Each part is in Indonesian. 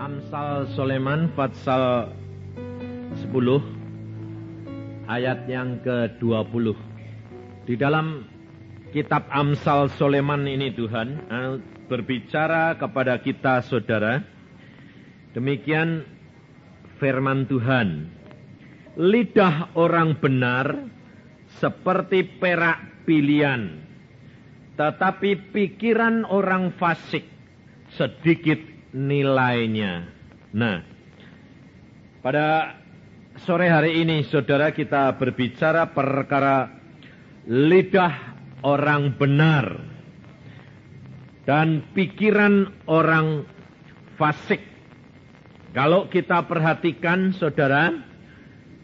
Amsal Soleman Fatsal 10 ayat yang ke-20. Di dalam kitab Amsal Soleman ini Tuhan eh, berbicara kepada kita saudara. Demikian firman Tuhan. Lidah orang benar seperti perak pilihan. Tetapi pikiran orang fasik sedikit nilainya. Nah, pada sore hari ini saudara kita berbicara perkara lidah orang benar dan pikiran orang fasik. Kalau kita perhatikan saudara,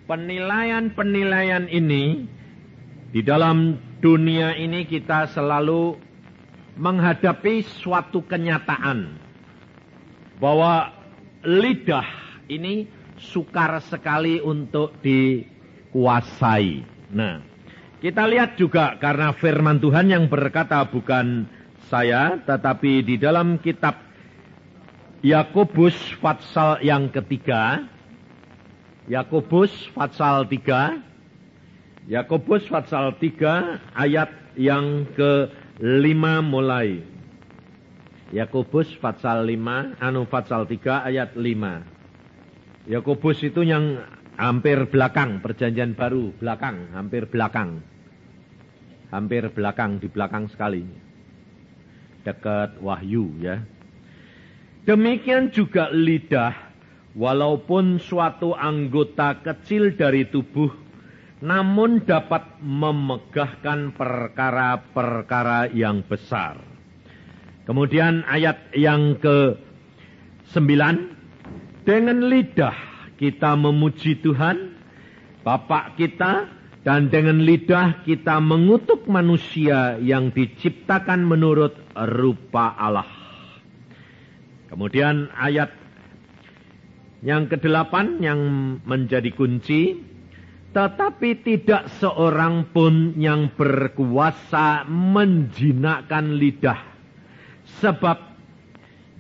penilaian-penilaian ini di dalam dunia ini kita selalu menghadapi suatu kenyataan bahwa lidah ini sukar sekali untuk dikuasai. Nah, kita lihat juga karena firman Tuhan yang berkata bukan saya, tetapi di dalam kitab Yakobus Fatsal yang ketiga, Yakobus Fatsal 3, Yakobus Fatsal 3 ayat yang ke-5 mulai. Yakobus Fatsal 5, anu Fatsal 3 ayat 5. Yakobus itu yang hampir belakang, perjanjian baru, belakang, hampir belakang. Hampir belakang, di belakang sekali. Dekat Wahyu ya. Demikian juga lidah, walaupun suatu anggota kecil dari tubuh, namun dapat memegahkan perkara-perkara yang besar. Kemudian ayat yang ke sembilan. Dengan lidah kita memuji Tuhan, Bapak kita, dan dengan lidah kita mengutuk manusia yang diciptakan menurut rupa Allah. Kemudian ayat yang kedelapan yang menjadi kunci, tetapi tidak seorang pun yang berkuasa menjinakkan lidah Sebab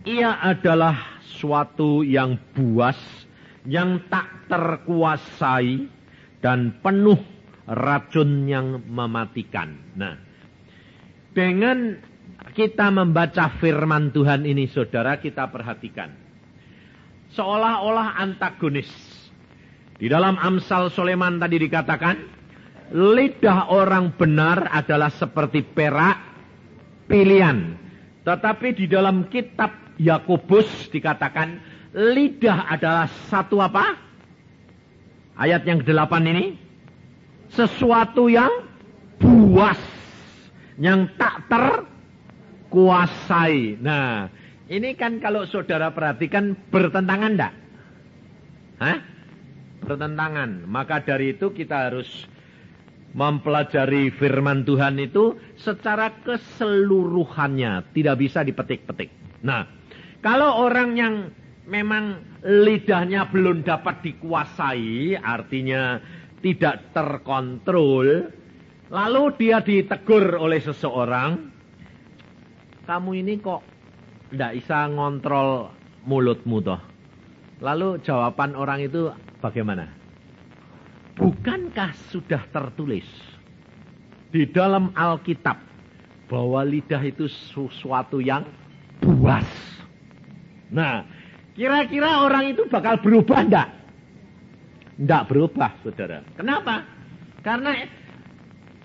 ia adalah suatu yang buas, yang tak terkuasai, dan penuh racun yang mematikan. Nah, dengan kita membaca firman Tuhan ini, saudara, kita perhatikan. Seolah-olah antagonis. Di dalam Amsal Soleman tadi dikatakan, lidah orang benar adalah seperti perak pilihan tetapi di dalam kitab Yakobus dikatakan lidah adalah satu apa? Ayat yang delapan ini sesuatu yang buas yang tak terkuasai. Nah, ini kan kalau saudara perhatikan bertentangan enggak? Hah? Bertentangan. Maka dari itu kita harus mempelajari firman Tuhan itu secara keseluruhannya, tidak bisa dipetik-petik. Nah, kalau orang yang memang lidahnya belum dapat dikuasai, artinya tidak terkontrol, lalu dia ditegur oleh seseorang, kamu ini kok tidak bisa ngontrol mulutmu toh. Lalu jawaban orang itu bagaimana? Bukankah sudah tertulis di dalam Alkitab bahwa lidah itu sesuatu yang buas? Nah, kira-kira orang itu bakal berubah enggak? Enggak berubah, saudara. Kenapa? Karena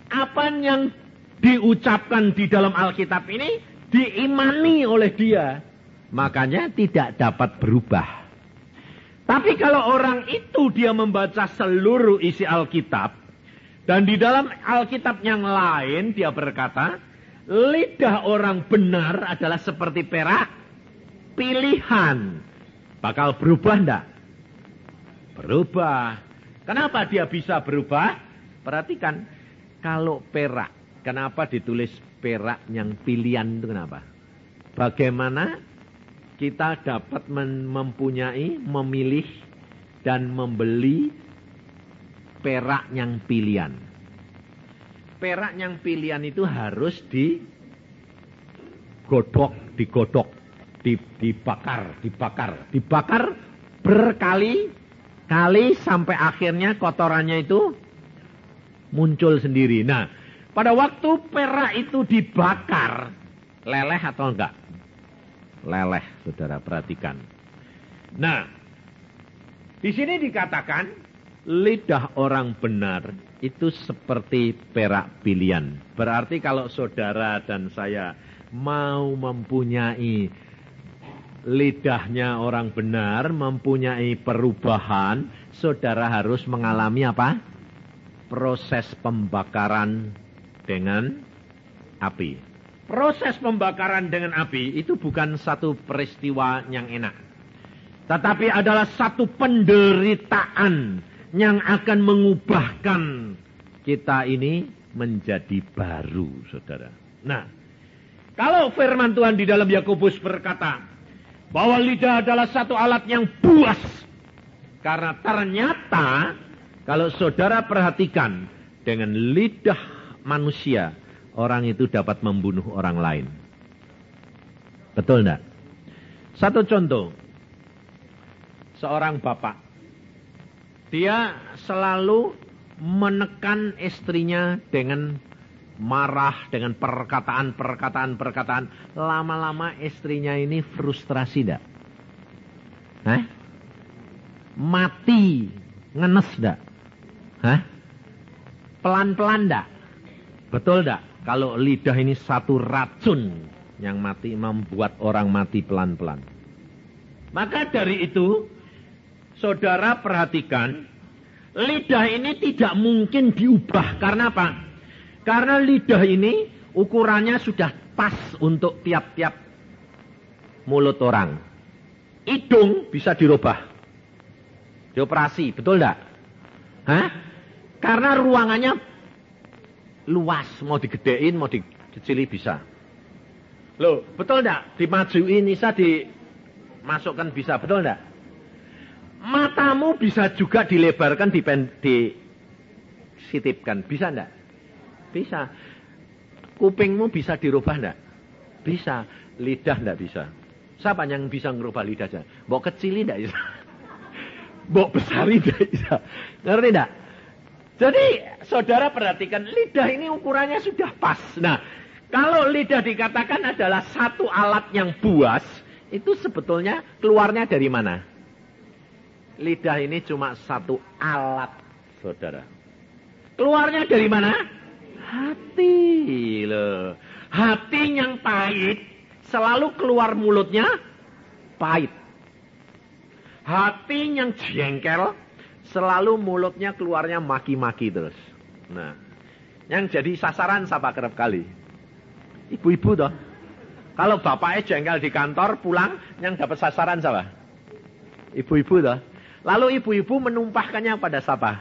apa yang diucapkan di dalam Alkitab ini diimani oleh dia. Makanya tidak dapat berubah. Tapi kalau orang itu dia membaca seluruh isi Alkitab, dan di dalam Alkitab yang lain dia berkata, lidah orang benar adalah seperti perak pilihan. Bakal berubah enggak? Berubah. Kenapa dia bisa berubah? Perhatikan, kalau perak, kenapa ditulis perak yang pilihan itu kenapa? Bagaimana kita dapat mempunyai, memilih, dan membeli perak yang pilihan. Perak yang pilihan itu harus digodok, digodok. dibakar, dibakar, dibakar berkali-kali sampai akhirnya kotorannya itu muncul sendiri. Nah, pada waktu perak itu dibakar, leleh atau enggak? Leleh, saudara perhatikan. Nah, di sini dikatakan lidah orang benar itu seperti perak pilihan. Berarti kalau saudara dan saya mau mempunyai lidahnya orang benar, mempunyai perubahan, saudara harus mengalami apa? Proses pembakaran dengan api. Proses pembakaran dengan api itu bukan satu peristiwa yang enak. Tetapi adalah satu penderitaan yang akan mengubahkan kita ini menjadi baru, saudara. Nah, kalau firman Tuhan di dalam Yakobus berkata bahwa lidah adalah satu alat yang buas, karena ternyata kalau saudara perhatikan dengan lidah manusia, orang itu dapat membunuh orang lain. Betul enggak? Satu contoh, seorang bapak dia selalu menekan istrinya dengan marah dengan perkataan-perkataan-perkataan. Lama-lama istrinya ini frustrasi dak? Hah? Mati, ngenes dak? Hah? Pelan-pelan dak? Betul dak? Kalau lidah ini satu racun yang mati membuat orang mati pelan-pelan. Maka dari itu, saudara perhatikan, lidah ini tidak mungkin diubah. Karena apa? Karena lidah ini ukurannya sudah pas untuk tiap-tiap mulut orang. Hidung bisa dirubah. Dioperasi, betul enggak? Hah? Karena ruangannya luas, mau digedein, mau dikecili bisa. Loh, betul enggak? Dimajuin bisa dimasukkan bisa, betul enggak? Matamu bisa juga dilebarkan, disitipkan. Bisa enggak? Bisa. Kupingmu bisa dirubah enggak? Bisa. Lidah enggak bisa. Siapa yang bisa ngerubah lidah saja? Mbok kecil enggak bisa. Mbok besar enggak bisa. Ngerti enggak? Jadi saudara perhatikan lidah ini ukurannya sudah pas. Nah, kalau lidah dikatakan adalah satu alat yang buas, itu sebetulnya keluarnya dari mana? Lidah ini cuma satu alat, saudara. Keluarnya dari mana? Hati loh. Hati yang pahit selalu keluar mulutnya pahit. Hati yang jengkel selalu mulutnya keluarnya maki-maki terus. Nah, yang jadi sasaran siapa kerap kali? Ibu-ibu toh. Kalau bapaknya jengkel di kantor pulang, yang dapat sasaran siapa? Ibu-ibu toh. Lalu ibu-ibu menumpahkannya pada siapa?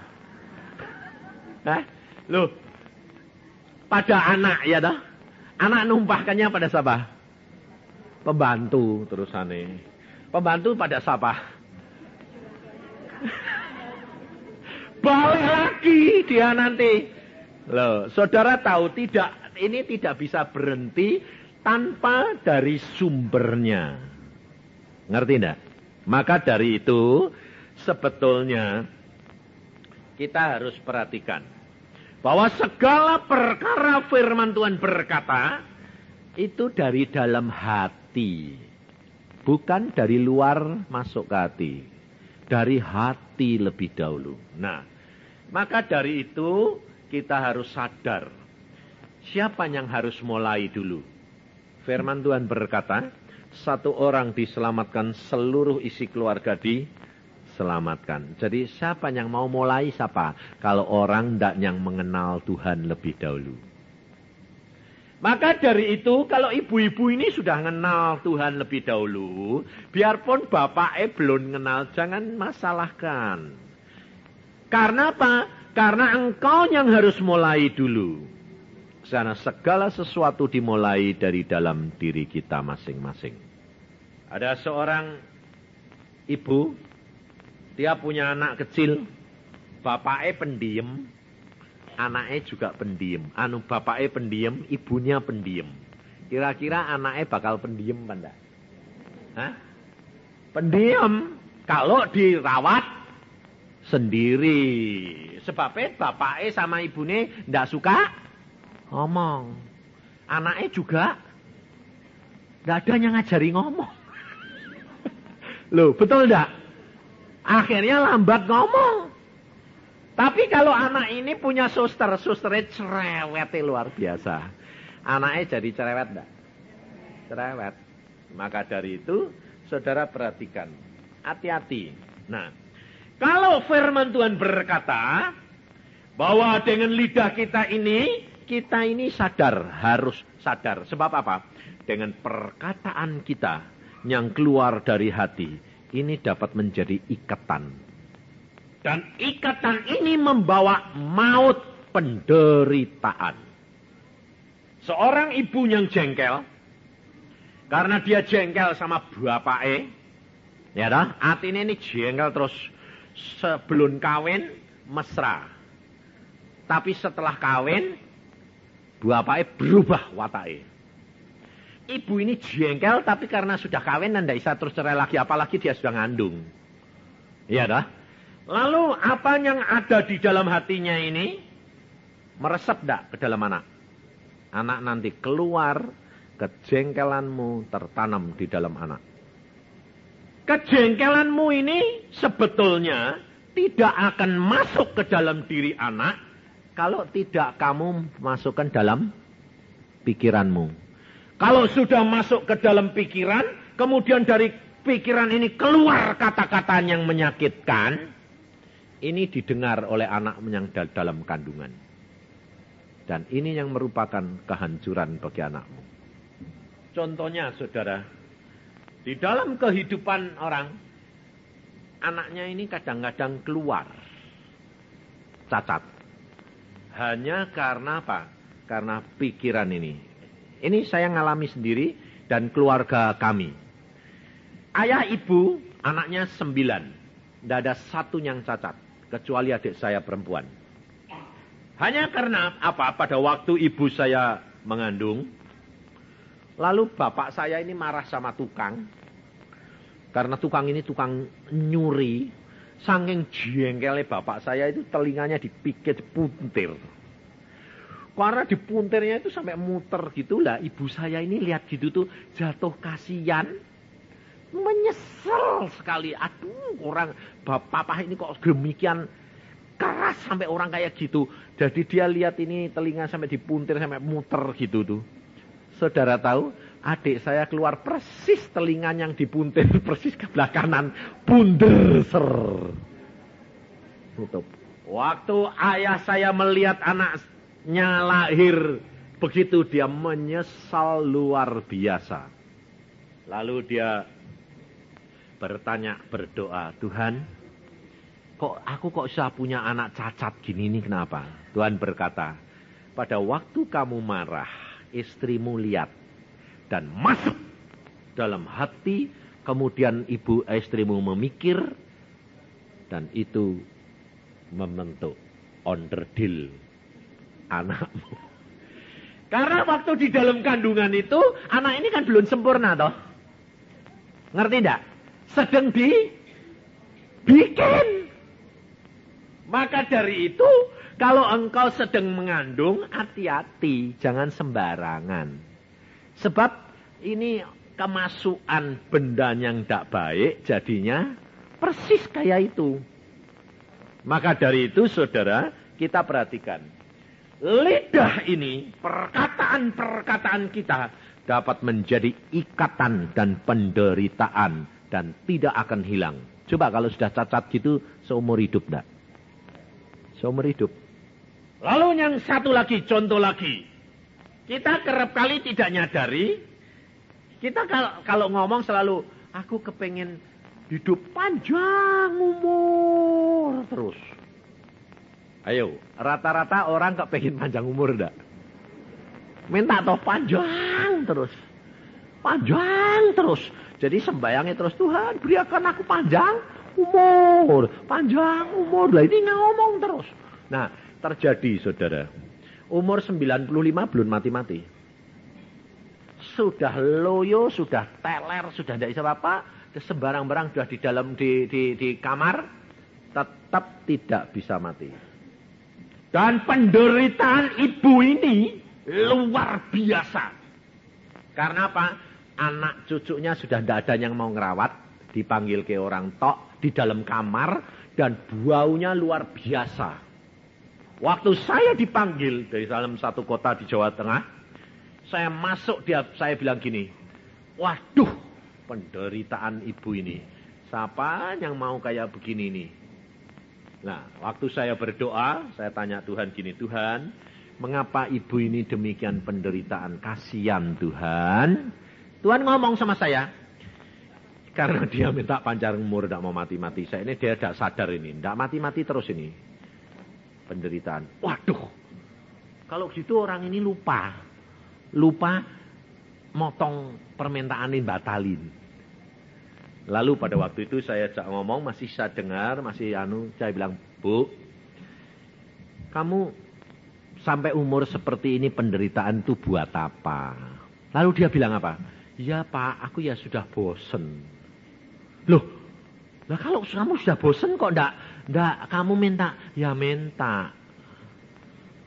Hah? Loh, pada anak ya dah. Anak numpahkannya pada siapa? Pembantu terusane. Pembantu pada siapa? Balik lagi dia nanti. Loh, saudara tahu tidak ini tidak bisa berhenti tanpa dari sumbernya. Ngerti enggak? Maka dari itu sebetulnya kita harus perhatikan bahwa segala perkara firman Tuhan berkata itu dari dalam hati, bukan dari luar masuk ke hati, dari hati lebih dahulu. Nah, maka dari itu kita harus sadar siapa yang harus mulai dulu. Firman Tuhan berkata, satu orang diselamatkan seluruh isi keluarga di selamatkan. Jadi siapa yang mau mulai siapa? Kalau orang tidak yang mengenal Tuhan lebih dahulu. Maka dari itu kalau ibu-ibu ini sudah mengenal Tuhan lebih dahulu, biarpun bapaknya belum mengenal, jangan masalahkan. Karena apa? Karena engkau yang harus mulai dulu. Karena segala sesuatu dimulai dari dalam diri kita masing-masing. Ada seorang ibu dia punya anak kecil, bapaknya pendiam, anaknya juga pendiam. Anu bapaknya pendiam, ibunya pendiam. Kira-kira anaknya bakal pendiam enggak? Hah? Pendiam. Kalau dirawat sendiri. Sebabnya bapaknya sama ibunya ndak suka ngomong. Anaknya juga ndak ada yang ngajari ngomong. Loh, betul ndak? Akhirnya lambat ngomong. Tapi kalau anak ini punya suster, susternya cerewet luar biasa. Anaknya jadi cerewet enggak? Cerewet. Maka dari itu, saudara perhatikan. Hati-hati. Nah, kalau firman Tuhan berkata, bahwa dengan lidah kita ini, kita ini sadar, harus sadar. Sebab apa? Dengan perkataan kita yang keluar dari hati, ini dapat menjadi ikatan dan ikatan ini membawa maut penderitaan. Seorang ibu yang jengkel, karena dia jengkel sama bapaknya, ya dah, artinya ini jengkel terus sebelum kawin mesra. Tapi setelah kawin, bapaknya berubah wataknya. Ibu ini jengkel tapi karena sudah kawin dan bisa terus cerai lagi, apalagi dia sudah ngandung. Iya dah. Lalu apa yang ada di dalam hatinya ini meresap tidak ke dalam anak? Anak nanti keluar, kejengkelanmu tertanam di dalam anak. Kejengkelanmu ini sebetulnya tidak akan masuk ke dalam diri anak kalau tidak kamu masukkan dalam pikiranmu. Kalau sudah masuk ke dalam pikiran, kemudian dari pikiran ini keluar kata-kata yang menyakitkan, ini didengar oleh anak yang dalam kandungan. Dan ini yang merupakan kehancuran bagi anakmu. Contohnya saudara, di dalam kehidupan orang, anaknya ini kadang-kadang keluar cacat. Hanya karena apa? Karena pikiran ini. Ini saya ngalami sendiri dan keluarga kami. Ayah ibu, anaknya sembilan. Tidak ada satu yang cacat kecuali adik saya perempuan. Hanya karena apa? Pada waktu ibu saya mengandung, lalu bapak saya ini marah sama tukang. Karena tukang ini tukang nyuri, saking jengkelnya bapak saya itu telinganya dipikir puntir. Karena dipuntirnya itu sampai muter gitu lah. Ibu saya ini lihat gitu tuh jatuh kasihan menyesal sekali. Aduh, orang bapak ini kok demikian keras sampai orang kayak gitu. Jadi dia lihat ini telinga sampai dipuntir sampai muter gitu tuh. Saudara tahu, adik saya keluar persis telinga yang dipuntir persis ke belakang kanan, bunder ser. Tutup. Waktu ayah saya melihat anaknya lahir, begitu dia menyesal luar biasa. Lalu dia bertanya, berdoa, Tuhan, kok aku kok bisa punya anak cacat gini nih kenapa? Tuhan berkata, pada waktu kamu marah, istrimu lihat dan masuk dalam hati, kemudian ibu istrimu memikir, dan itu membentuk onderdil anakmu. Karena waktu di dalam kandungan itu, anak ini kan belum sempurna toh. Ngerti enggak? sedang dibikin. Maka dari itu, kalau engkau sedang mengandung, hati-hati, jangan sembarangan. Sebab ini kemasukan benda yang tidak baik, jadinya persis kayak itu. Maka dari itu, saudara, kita perhatikan. Lidah ini, perkataan-perkataan kita dapat menjadi ikatan dan penderitaan dan tidak akan hilang. Coba kalau sudah cacat gitu seumur hidup enggak? Seumur hidup. Lalu yang satu lagi, contoh lagi. Kita kerap kali tidak nyadari. Kita kalau, kalau ngomong selalu, aku kepengen hidup panjang umur terus. Ayo, rata-rata orang kepengen panjang umur enggak? Minta toh panjang terus. Panjang terus. Jadi sembayangnya terus Tuhan berikan aku panjang umur. Panjang umur. Lah ini ngomong terus. Nah terjadi saudara. Umur 95 belum mati-mati. sudah loyo, sudah teler, sudah tidak bisa apa-apa, sembarang-barang sudah di dalam di, di, di kamar, tetap tidak bisa mati. Dan penderitaan ibu ini luar biasa. Karena apa? Anak cucunya sudah tidak ada yang mau ngerawat, dipanggil ke orang tok di dalam kamar dan baunya luar biasa. Waktu saya dipanggil dari dalam satu kota di Jawa Tengah, saya masuk dia saya bilang gini, waduh penderitaan ibu ini. Siapa yang mau kayak begini nih? Nah, waktu saya berdoa, saya tanya Tuhan gini, Tuhan, mengapa ibu ini demikian penderitaan? Kasihan Tuhan. Tuhan ngomong sama saya, karena dia minta panjang umur, tidak mau mati-mati. Saya ini dia tidak sadar ini, tidak mati-mati terus ini. Penderitaan. Waduh, kalau gitu orang ini lupa lupa motong permintaan ini batalin. Lalu pada waktu itu saya cak ngomong, masih saya dengar, masih anu, saya bilang, Bu, kamu sampai umur seperti ini penderitaan itu buat apa? Lalu dia bilang apa? Ya Pak, aku ya sudah bosen. Loh, lah kalau kamu sudah bosen kok ndak ndak kamu minta? Ya minta.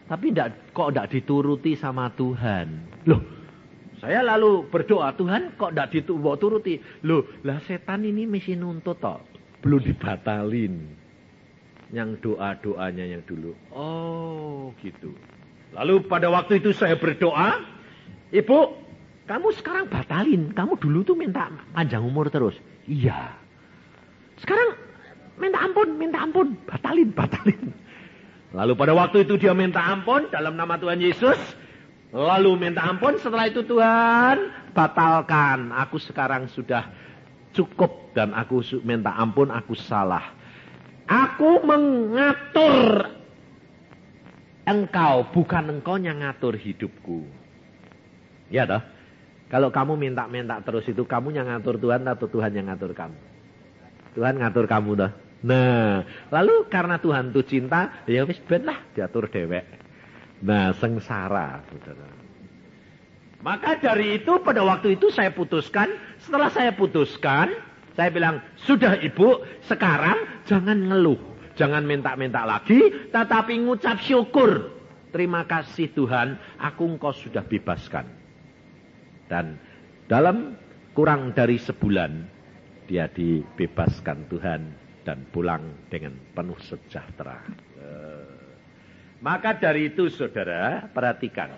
Tapi ndak, kok tidak dituruti sama Tuhan. Loh, saya lalu berdoa, Tuhan kok tidak dituruti. Loh, lah setan ini mesti nuntut toh. Belum dibatalin. Yang doa-doanya yang dulu. Oh, gitu. Lalu pada waktu itu saya berdoa, Ibu, kamu sekarang batalin. Kamu dulu tuh minta panjang umur terus. Iya. Sekarang minta ampun, minta ampun. Batalin, batalin. Lalu pada waktu itu dia minta ampun dalam nama Tuhan Yesus. Lalu minta ampun setelah itu Tuhan batalkan. Aku sekarang sudah cukup dan aku minta ampun aku salah. Aku mengatur engkau bukan engkau yang ngatur hidupku. Ya toh? Kalau kamu minta-minta terus itu kamu yang ngatur Tuhan atau Tuhan yang ngatur kamu? Tuhan ngatur kamu dah. Nah, lalu karena Tuhan itu cinta, ya wis ben lah diatur dewek. Nah, sengsara, saudara. Maka dari itu pada waktu itu saya putuskan, setelah saya putuskan, saya bilang, sudah ibu, sekarang jangan ngeluh. Jangan minta-minta lagi, tetapi ngucap syukur. Terima kasih Tuhan, aku engkau sudah bebaskan. Dan dalam kurang dari sebulan, dia dibebaskan Tuhan dan pulang dengan penuh sejahtera. Eh, maka dari itu saudara, perhatikan.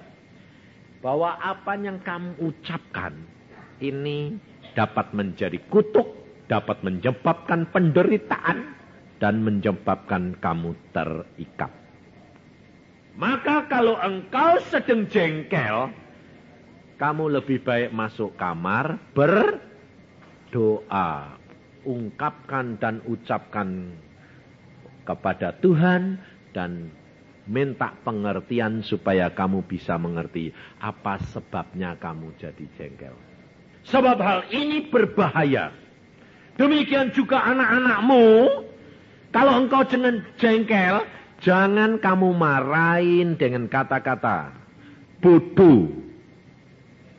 Bahwa apa yang kamu ucapkan ini dapat menjadi kutuk, dapat menyebabkan penderitaan, dan menyebabkan kamu terikat. Maka kalau engkau sedang jengkel, kamu lebih baik masuk kamar berdoa ungkapkan dan ucapkan kepada Tuhan dan minta pengertian supaya kamu bisa mengerti apa sebabnya kamu jadi jengkel. Sebab hal ini berbahaya. Demikian juga anak-anakmu. Kalau engkau jangan jengkel, jangan kamu marahin dengan kata-kata bodoh,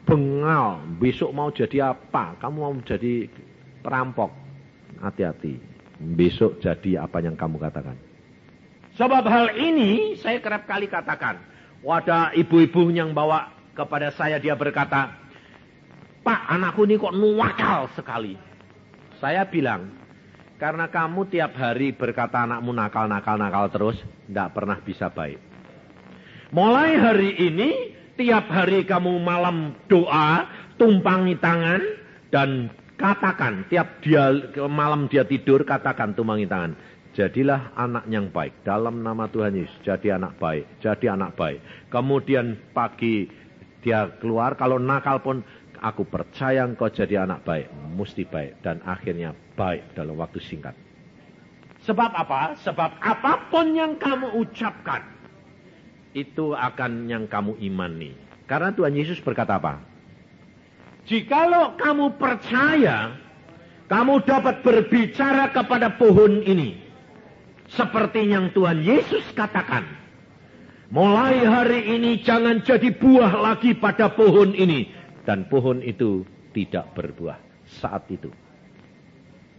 bengal, besok mau jadi apa? Kamu mau jadi perampok. Hati-hati. Besok jadi apa yang kamu katakan. Sebab hal ini saya kerap kali katakan. Wadah ibu-ibu yang bawa kepada saya dia berkata, Pak anakku ini kok nuwakal sekali. Saya bilang, karena kamu tiap hari berkata anakmu nakal-nakal-nakal terus, tidak pernah bisa baik. Mulai hari ini, tiap hari kamu malam doa, tumpangi tangan, dan Katakan, tiap dia malam dia tidur, katakan tumangi tangan. Jadilah anak yang baik. Dalam nama Tuhan Yesus, jadi anak baik. Jadi anak baik. Kemudian pagi dia keluar, kalau nakal pun, aku percaya engkau jadi anak baik. Mesti baik. Dan akhirnya baik dalam waktu singkat. Sebab apa? Sebab apa pun yang kamu ucapkan, itu akan yang kamu imani. Karena Tuhan Yesus berkata apa? Jikalau kamu percaya, kamu dapat berbicara kepada pohon ini. Seperti yang Tuhan Yesus katakan. Mulai hari ini jangan jadi buah lagi pada pohon ini. dan pohon itu tidak berbuah saat itu.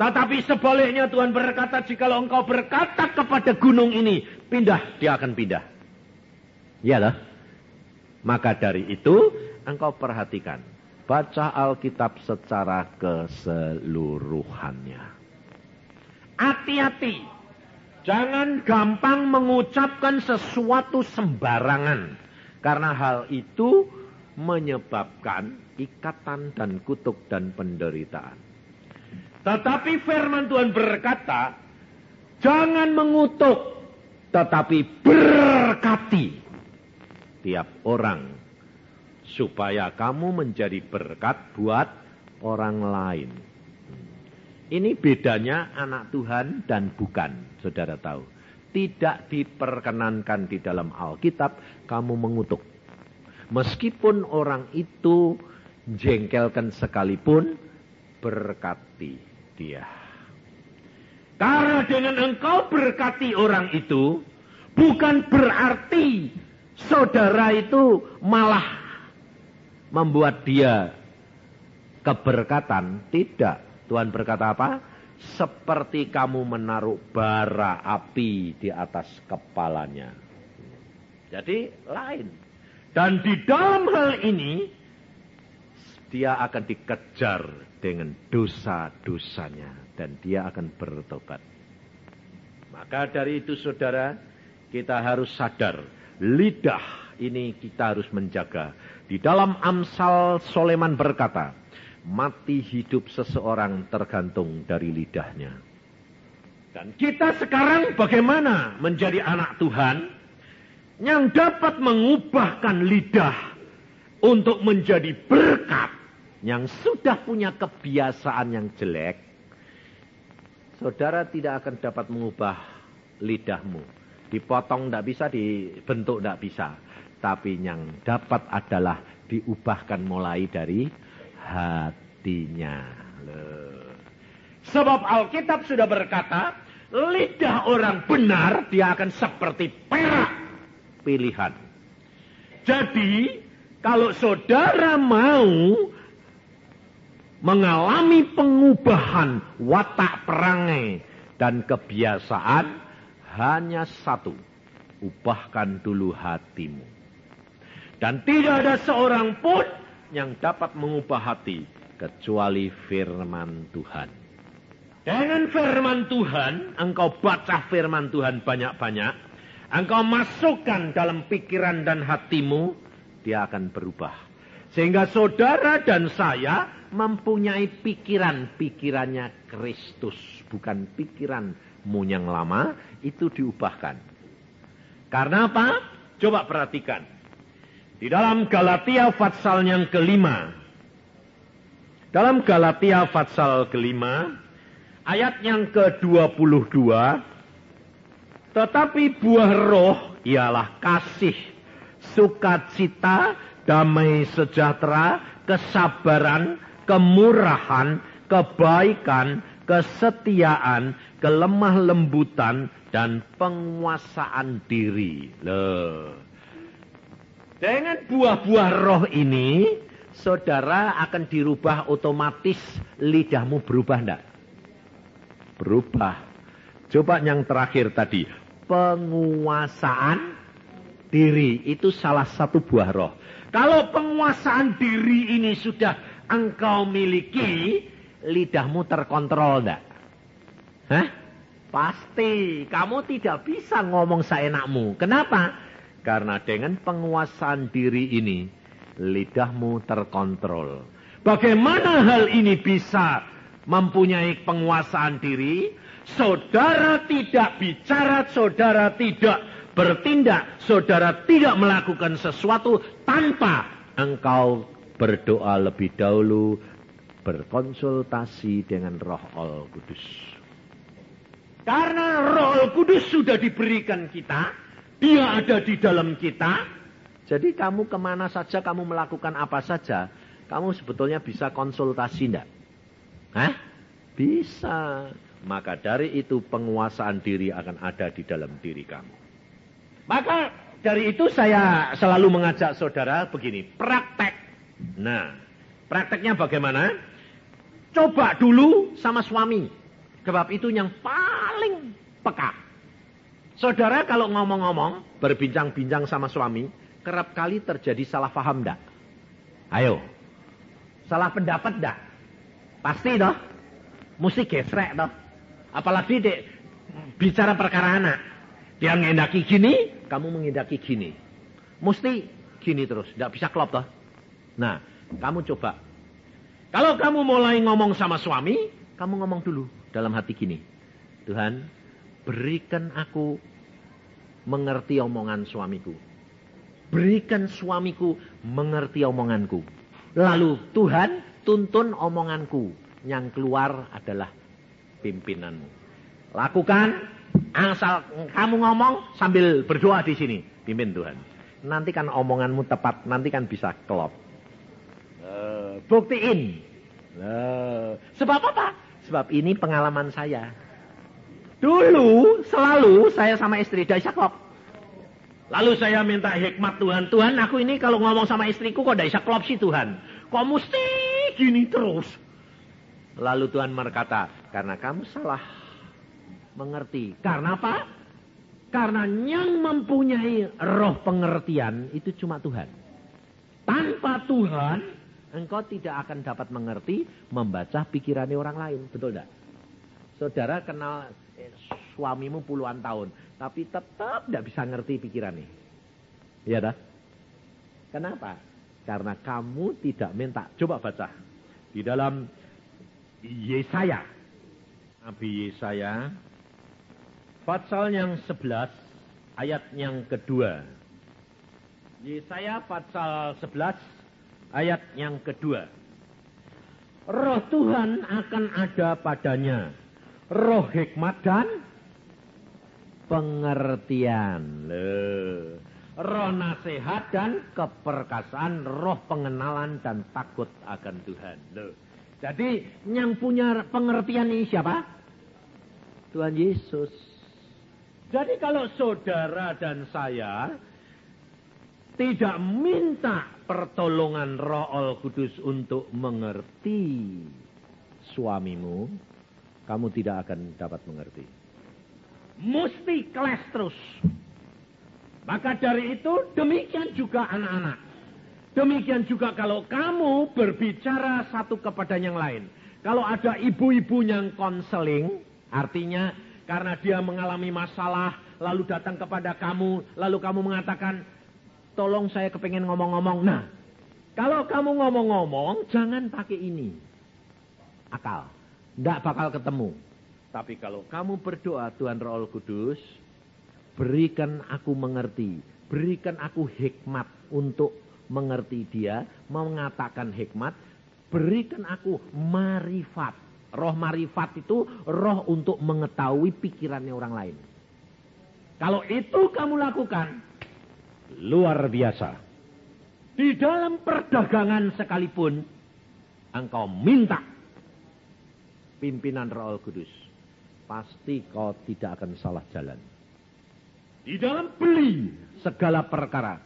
Tetapi sebaliknya Tuhan berkata, jika engkau berkata kepada gunung ini, pindah, dia akan pindah. Ya lah. Maka dari itu, engkau perhatikan. Baca Alkitab secara keseluruhannya. Hati-hati. Jangan gampang mengucapkan sesuatu sembarangan. Karena hal itu menyebabkan ikatan dan kutuk dan penderitaan. Tetapi firman Tuhan berkata, jangan mengutuk, tetapi berkati tiap orang supaya kamu menjadi berkat buat orang lain. Ini bedanya anak Tuhan dan bukan, saudara tahu. Tidak diperkenankan di dalam Alkitab kamu mengutuk. Meskipun orang itu jengkelkan sekalipun, berkati dia. Karena dengan engkau berkati orang itu, bukan berarti saudara itu malah membuat dia keberkatan. Tidak. Tuhan berkata apa? Seperti kamu menaruh bara api di atas kepalanya. Jadi lain. Dan di dalam hal ini, dia akan dikejar dengan dosa-dosanya. Dan dia akan bertobat. Maka dari itu saudara, kita harus sadar. Lidah ini kita harus menjaga. Di dalam Amsal Soleman berkata, mati hidup seseorang tergantung dari lidahnya. Dan kita sekarang bagaimana menjadi anak Tuhan yang dapat mengubahkan lidah untuk menjadi berkat yang sudah punya kebiasaan yang jelek, saudara tidak akan dapat mengubah lidahmu. Dipotong tidak bisa, dibentuk tidak bisa. Tapi yang dapat adalah diubahkan mulai dari hatinya. Sebab Alkitab sudah berkata, lidah orang benar dia akan seperti perak pilihan. Jadi, kalau saudara mau mengalami pengubahan watak perangai dan kebiasaan hanya satu. Ubahkan dulu hatimu. Dan tidak ada seorang pun yang dapat mengubah hati kecuali firman Tuhan. Dengan firman Tuhan, engkau baca firman Tuhan banyak-banyak, engkau masukkan dalam pikiran dan hatimu, dia akan berubah. Sehingga saudara dan saya mempunyai pikiran-pikirannya Kristus, bukan pikiranmu yang lama, itu diubahkan. Karena apa? Coba perhatikan. Di dalam Galatia Fatsal yang kelima. Dalam Galatia Fatsal kelima, ayat yang ke-22, tetapi buah roh ialah kasih, sukacita, damai sejahtera, kesabaran, kemurahan, kebaikan, kesetiaan, kelemah lembutan, dan penguasaan diri. Loh. Dengan buah-buah roh ini, saudara akan dirubah otomatis lidahmu berubah enggak? Berubah. Coba yang terakhir tadi, penguasaan diri itu salah satu buah roh. Kalau penguasaan diri ini sudah engkau miliki, lidahmu terkontrol enggak? Hah? Pasti. Kamu tidak bisa ngomong seenakmu. Kenapa? Karena dengan penguasaan diri ini, lidahmu terkontrol. Bagaimana hal ini bisa mempunyai penguasaan diri? Saudara tidak bicara, saudara tidak bertindak, saudara tidak melakukan sesuatu tanpa engkau berdoa lebih dahulu, berkonsultasi dengan roh al kudus. Karena roh kudus sudah diberikan kita, dia ada di dalam kita, jadi kamu ke mana saja, kamu melakukan apa saja, kamu sebetulnya bisa konsultasi enggak? Hah? Bisa. Maka dari itu penguasaan diri akan ada di dalam diri kamu. Maka dari itu saya selalu mengajak saudara begini, praktek Nah, Prakteknya bagaimana? Coba dulu sama suami. Sebab itu yang paling peka. Saudara kalau ngomong-ngomong, berbincang-bincang sama suami, kerap kali terjadi salah paham enggak? Ayo. Salah pendapat enggak? Pasti toh. Mesti gesrek toh. Apalagi dek bicara perkara anak. Dia ngendaki gini, kamu mengendaki gini. Mesti gini terus, enggak bisa klop toh. Nah, kamu coba. Kalau kamu mulai ngomong sama suami, kamu ngomong dulu dalam hati gini. Tuhan, berikan aku mengerti omongan suamiku. Berikan suamiku mengerti omonganku. Lalu Tuhan tuntun omonganku. Yang keluar adalah pimpinanmu. Lakukan asal kamu ngomong sambil berdoa di sini. Pimpin Tuhan. Nanti kan omonganmu tepat, nanti kan bisa klop. Uh, buktiin. Uh, sebab apa? Sebab ini pengalaman saya. Dulu selalu saya sama istri dari klop. Lalu saya minta hikmat Tuhan. Tuhan aku ini kalau ngomong sama istriku kok bisa klop sih Tuhan. Kok mesti gini terus? Lalu Tuhan berkata, karena kamu salah mengerti. Karena apa? Karena yang mempunyai roh pengertian itu cuma Tuhan. Tanpa Tuhan, engkau tidak akan dapat mengerti, membaca pikirannya orang lain. Betul tidak? Saudara kenal eh, suamimu puluhan tahun, tapi tetap tidak bisa ngerti pikirannya. Iya dah? Kenapa? Karena kamu tidak minta. Coba baca. Di dalam Yesaya. Nabi Yesaya Pasal yang 11, ayat yang kedua. Yesaya pasal 11, ayat yang kedua. Roh Tuhan akan ada padanya. Roh hikmat dan pengertian. Loh. Roh nasihat dan keperkasaan, roh pengenalan dan takut akan Tuhan. Loh. Jadi yang punya pengertian ini siapa? Tuhan Yesus. Jadi kalau saudara dan saya tidak minta pertolongan roh al kudus untuk mengerti suamimu, kamu tidak akan dapat mengerti. Mesti kelas terus. Maka dari itu demikian juga anak-anak. Demikian juga kalau kamu berbicara satu kepada yang lain. Kalau ada ibu-ibu yang konseling, artinya karena dia mengalami masalah, lalu datang kepada kamu, lalu kamu mengatakan, tolong saya kepengen ngomong-ngomong. Nah, kalau kamu ngomong-ngomong, jangan pakai ini. Akal. Tidak bakal ketemu. Tapi kalau kamu berdoa, Tuhan Roh Kudus, berikan aku mengerti. Berikan aku hikmat untuk mengerti dia, mengatakan hikmat. Berikan aku marifat Roh marifat itu roh untuk mengetahui pikirannya orang lain. Kalau itu kamu lakukan, luar biasa. Di dalam perdagangan sekalipun, engkau minta pimpinan roh kudus. Pasti kau tidak akan salah jalan. Di dalam beli segala perkara,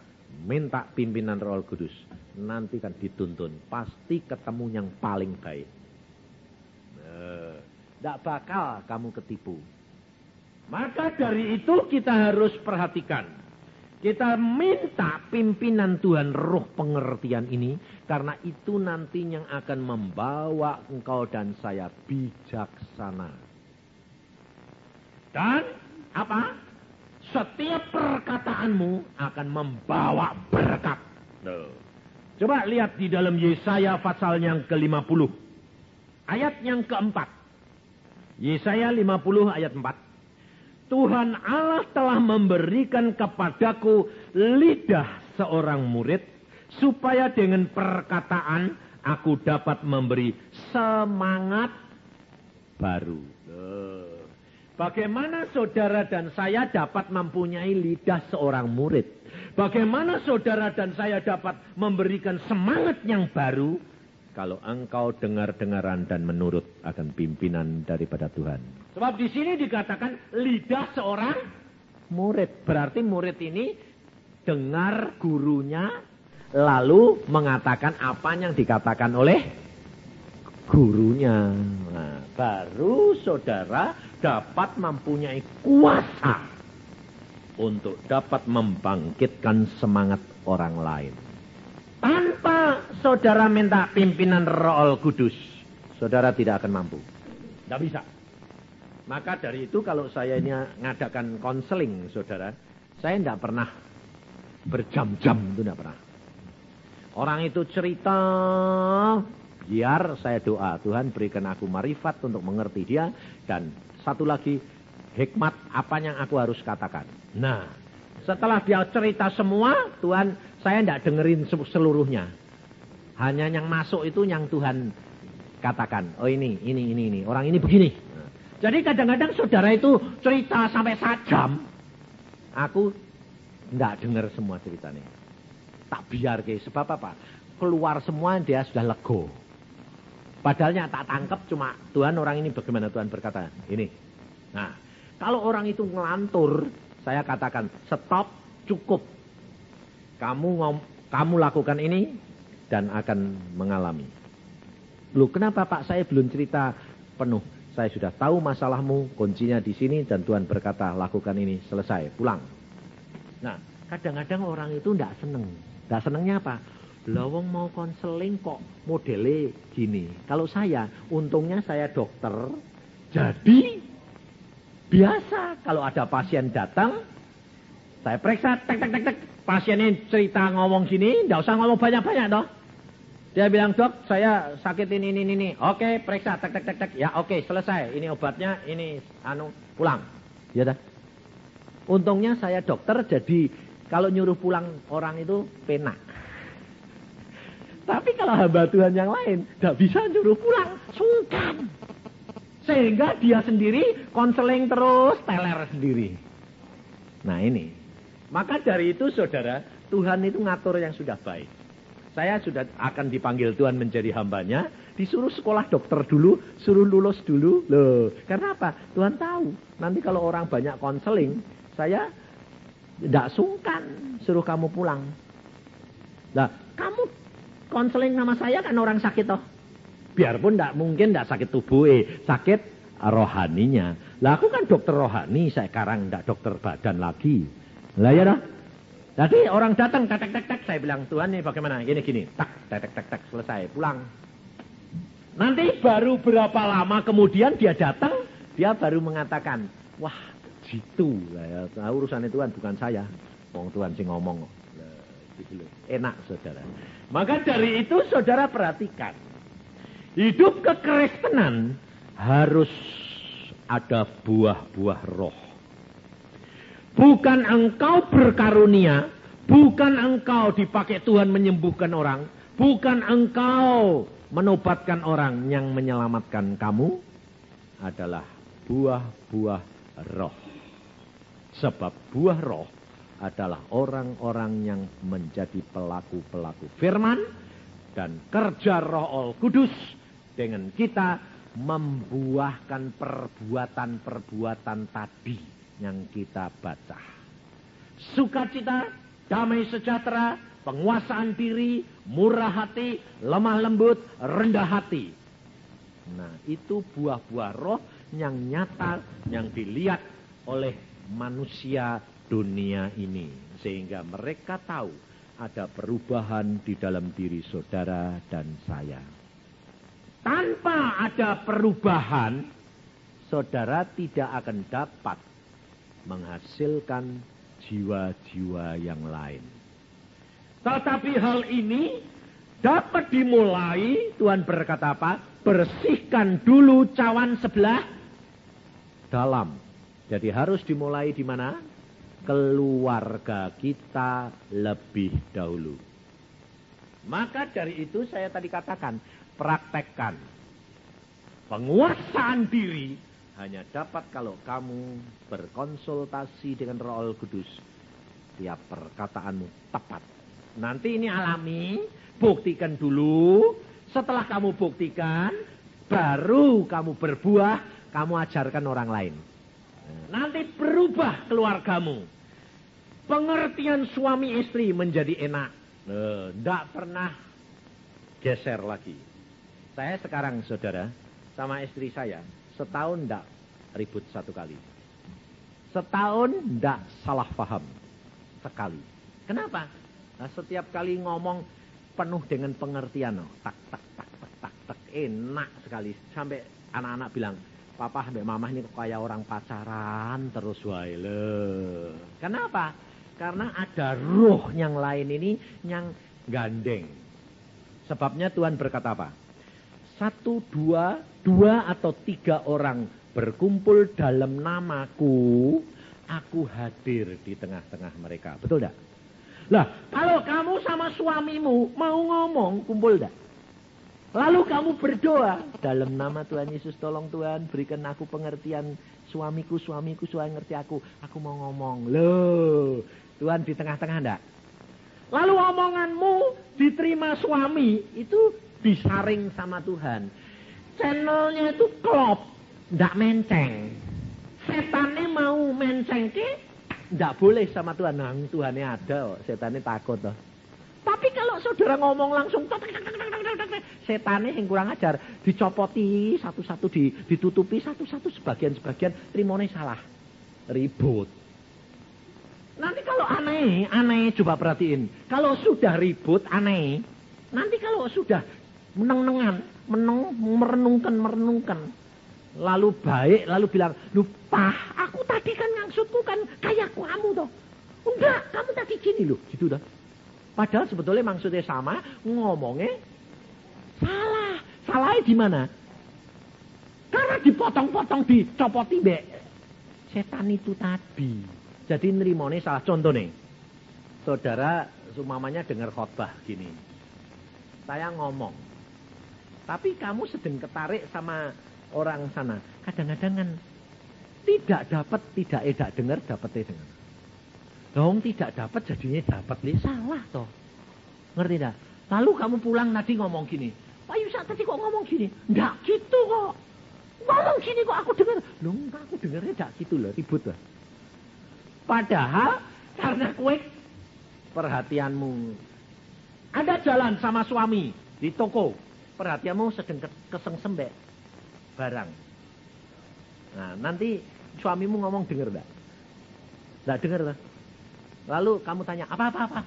minta pimpinan roh kudus. Nanti kan dituntun. Pasti ketemu yang paling baik. Tidak bakal kamu ketipu. Maka dari itu kita harus perhatikan. Kita minta pimpinan Tuhan roh pengertian ini. Karena itu nanti yang akan membawa engkau dan saya bijaksana. Dan apa? Setiap perkataanmu akan membawa berkat. Coba lihat di dalam Yesaya pasal yang ke-50. Ayat yang keempat. Yesaya 50 ayat 4. Tuhan Allah telah memberikan kepadaku lidah seorang murid supaya dengan perkataan aku dapat memberi semangat baru. Bagaimana saudara dan saya dapat mempunyai lidah seorang murid? Bagaimana saudara dan saya dapat memberikan semangat yang baru? Kalau engkau dengar-dengaran dan menurut akan pimpinan daripada Tuhan. Sebab di sini dikatakan lidah seorang murid. Berarti murid ini dengar gurunya, lalu mengatakan apa yang dikatakan oleh gurunya. Nah, baru saudara dapat mempunyai kuasa untuk dapat membangkitkan semangat orang lain. Tanpa saudara minta pimpinan Roh Kudus, saudara tidak akan mampu. Tidak bisa. Maka dari itu kalau saya ini ngadakan konseling, saudara, saya tidak pernah berjam-jam itu tidak pernah. Orang itu cerita, biar saya doa Tuhan berikan aku marifat untuk mengerti dia dan satu lagi hikmat apa yang aku harus katakan. Nah, setelah dia cerita semua, Tuhan saya tidak dengerin seluruhnya. Hanya yang masuk itu yang Tuhan katakan. Oh ini, ini, ini, ini. Orang ini begini. Jadi kadang-kadang saudara itu cerita sampai sajam. Aku tidak dengar semua ceritanya tak biar ke sebab apa? Keluar semua dia sudah lego. Padahalnya tak tangkap cuma Tuhan orang ini bagaimana Tuhan berkata ini. Nah, kalau orang itu ngelantur, saya katakan stop, cukup. Kamu ngom, kamu lakukan ini dan akan mengalami. Lu kenapa Pak saya belum cerita penuh? Saya sudah tahu masalahmu, kuncinya di sini dan Tuhan berkata lakukan ini, selesai, pulang. Nah, kadang-kadang orang itu tidak seneng. Nah senengnya apa? Lawang mau konseling kok modele gini. Kalau saya, untungnya saya dokter. Jadi biasa kalau ada pasien datang, saya periksa, tek tek tek tek. Pasien ini cerita ngomong gini, tidak usah ngomong banyak-banyak toh. Dia bilang, dok, saya sakit ini, ini, ini. Oke, periksa, tek, tek, tek, tek. Ya, oke, selesai. Ini obatnya, ini, anu, pulang. Ya dah. Untungnya saya dokter, jadi kalau nyuruh pulang orang itu penak. Tapi kalau hamba Tuhan yang lain, tidak bisa nyuruh pulang, sungkan. Sehingga dia sendiri konseling terus, teler sendiri. Nah ini. Maka dari itu saudara, Tuhan itu ngatur yang sudah baik. Saya sudah akan dipanggil Tuhan menjadi hambanya, disuruh sekolah dokter dulu, suruh lulus dulu. Loh, karena apa? Tuhan tahu. Nanti kalau orang banyak konseling, saya tidak sungkan suruh kamu pulang. Nah, kamu konseling nama saya kan orang sakit toh. Biarpun tidak mungkin tidak sakit tubuh, eh, sakit rohaninya. Lah aku kan dokter rohani, saya sekarang tidak dokter badan lagi. Lah ya dah. Jadi orang datang, tek tek tek tek, saya bilang Tuhan nih bagaimana? Gini gini, tak tek tek tek tek selesai, pulang. Nanti baru berapa lama kemudian dia datang, dia baru mengatakan, wah Gitu. Ya, nah, urusan Tuhan bukan saya. Wong Tuhan sih ngomong. gitu Enak saudara. Maka dari itu saudara perhatikan. Hidup kekristenan harus ada buah-buah roh. Bukan engkau berkarunia, bukan engkau dipakai Tuhan menyembuhkan orang, bukan engkau menobatkan orang yang menyelamatkan kamu adalah buah-buah roh. Sebab buah roh adalah orang-orang yang menjadi pelaku-pelaku firman dan kerja roh kudus dengan kita membuahkan perbuatan-perbuatan tadi yang kita baca. Sukacita, damai sejahtera, penguasaan diri, murah hati, lemah lembut, rendah hati. Nah, itu buah-buah roh yang nyata, yang dilihat oleh manusia dunia ini. Sehingga mereka tahu ada perubahan di dalam diri saudara dan saya. Tanpa ada perubahan, saudara tidak akan dapat menghasilkan jiwa-jiwa yang lain. Tetapi hal ini dapat dimulai, Tuhan berkata apa? Bersihkan dulu cawan sebelah dalam jadi harus dimulai di mana? Keluarga kita lebih dahulu. Maka dari itu saya tadi katakan, praktekkan. Penguasaan diri hanya dapat kalau kamu berkonsultasi dengan Roh Kudus. Tiap perkataanmu tepat. Nanti ini alami, buktikan dulu. Setelah kamu buktikan, baru kamu berbuah, kamu ajarkan orang lain. Nanti berubah keluargamu. Pengertian suami istri menjadi enak. Tidak pernah geser lagi. Saya sekarang saudara sama istri saya setahun tidak ribut satu kali. Setahun tidak salah paham sekali. Kenapa? Nah, setiap kali ngomong penuh dengan pengertian. Oh, tak, tak, tak, tak, tak, tak. Enak sekali. Sampai anak-anak bilang, Papa sampai mama ini kayak orang pacaran terus wae Kenapa? Karena ada roh yang lain ini yang gandeng. Sebabnya Tuhan berkata apa? Satu, dua, dua atau tiga orang berkumpul dalam namaku, aku hadir di tengah-tengah mereka. Betul tidak? Lah, kalau kamu sama suamimu mau ngomong, kumpul tidak? Lalu kamu berdoa dalam nama Tuhan Yesus tolong Tuhan berikan aku pengertian suamiku suamiku suami ngerti aku aku mau ngomong loh Tuhan di tengah-tengah ndak Lalu omonganmu diterima suami itu disaring sama Tuhan. Channelnya itu klop ndak menceng. Setannya mau menceng ke ndak boleh sama Tuhan. Nang Tuhannya ada setannya takut loh tapi kalau saudara ngomong langsung setane yang kurang ajar dicopoti satu-satu ditutupi satu-satu sebagian-sebagian trimone salah. Ribut. Nanti kalau aneh aneh coba perhatiin. Kalau sudah ribut aneh. Nanti kalau sudah meneng-nengan meneng merenungkan merenungkan lalu baik lalu bilang lupa aku tadi kan maksudku kan kayak kamu toh enggak kamu tadi gini loh gitu dah Padahal sebetulnya maksudnya sama, ngomongnya salah. Salahnya di mana? Karena dipotong-potong, dicopoti be. Setan itu tadi. Jadi nerimone salah. Contoh nih. Saudara sumamanya dengar khotbah gini. Saya ngomong. Tapi kamu sedang ketarik sama orang sana. Kadang-kadang kan tidak dapat, tidak edak dengar, dapat dengar. Dong tidak dapat jadinya dapat. Li salah toh. Ngerti tidak? Lalu kamu pulang tadi ngomong gini. Pak Yusak tadi kok ngomong gini? Enggak gitu kok. Ngomong gini kok aku dengar. Loh enggak aku dengarnya enggak gitu loh. Ribut lah. Padahal karena kue perhatianmu. Ada jalan sama suami di toko. Perhatianmu sedang kesengsembek barang. Nah nanti suamimu ngomong dengar enggak? Enggak dengar lah. Lalu kamu tanya, apa-apa-apa?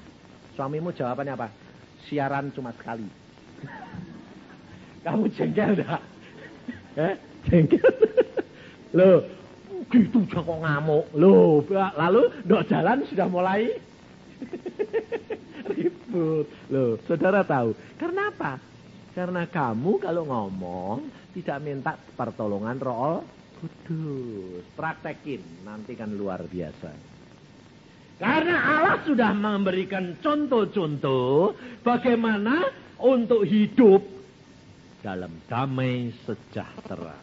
Suamimu jawabannya apa? Siaran cuma sekali. kamu jengkel enggak? eh, jengkel. Loh, gitu kok ngamuk. Loh, lalu dok jalan sudah mulai ribut. Loh, saudara tahu. Karena apa? Karena kamu kalau ngomong tidak minta pertolongan roh kudus. Praktekin, nanti kan luar biasa. Karena Allah sudah memberikan contoh-contoh bagaimana untuk hidup dalam damai sejahtera,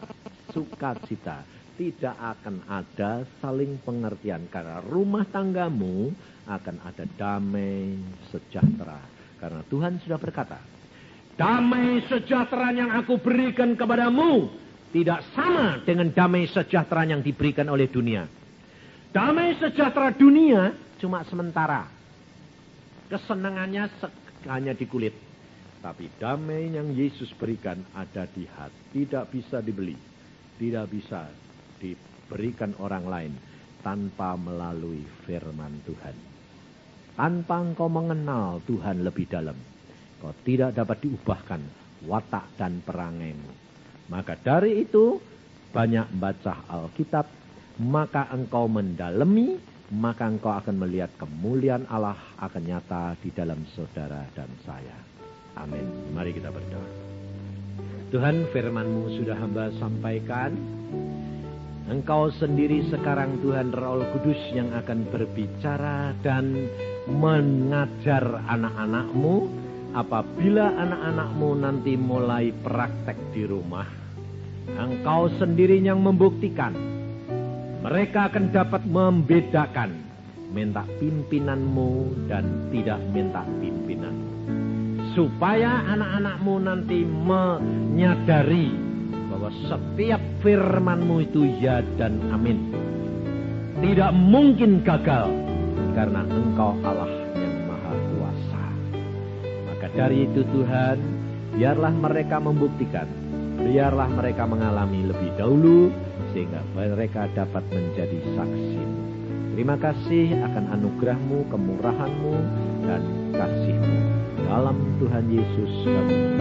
sukacita. Tidak akan ada saling pengertian karena rumah tanggamu akan ada damai sejahtera. Karena Tuhan sudah berkata, damai sejahtera yang aku berikan kepadamu tidak sama dengan damai sejahtera yang diberikan oleh dunia. Damai sejahtera dunia cuma sementara. Kesenangannya hanya di kulit. Tapi damai yang Yesus berikan ada di hati. Tidak bisa dibeli. Tidak bisa diberikan orang lain. Tanpa melalui firman Tuhan. Tanpa engkau mengenal Tuhan lebih dalam. Kau tidak dapat diubahkan watak dan perangaimu. Maka dari itu banyak baca Alkitab. Maka engkau mendalami maka engkau akan melihat kemuliaan Allah akan nyata di dalam saudara dan saya. Amin. Mari kita berdoa. Tuhan firmanmu sudah hamba sampaikan. Engkau sendiri sekarang Tuhan Roh Kudus yang akan berbicara dan mengajar anak-anakmu. Apabila anak-anakmu nanti mulai praktek di rumah. Engkau sendiri yang membuktikan mereka akan dapat membedakan minta pimpinanmu dan tidak minta pimpinan. Supaya anak-anakmu nanti menyadari bahwa setiap firmanmu itu ya dan amin. Tidak mungkin gagal karena engkau Allah. Dari itu Tuhan, biarlah mereka membuktikan, biarlah mereka mengalami lebih dahulu, sehingga mereka dapat menjadi saksi. Terima kasih akan anugerahmu, kemurahanmu, dan kasihmu. Dalam Tuhan Yesus kami